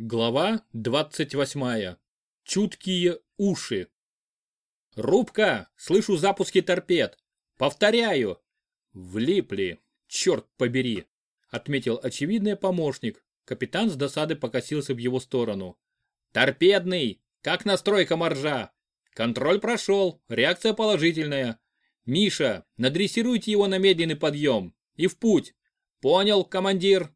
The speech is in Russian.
Глава 28. Чуткие уши. Рубка, слышу запуски торпед. Повторяю. Влипли, черт побери, отметил очевидный помощник. Капитан с досады покосился в его сторону. Торпедный, как настройка моржа. Контроль прошел, реакция положительная. Миша, надрессируйте его на медленный подъем. И в путь. Понял, командир?